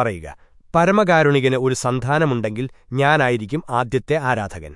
പറയുക. പരമകാരുണികന് ഒരു സന്താനമുണ്ടെങ്കിൽ ഞാനായിരിക്കും ആദ്യത്തെ ആരാധകൻ.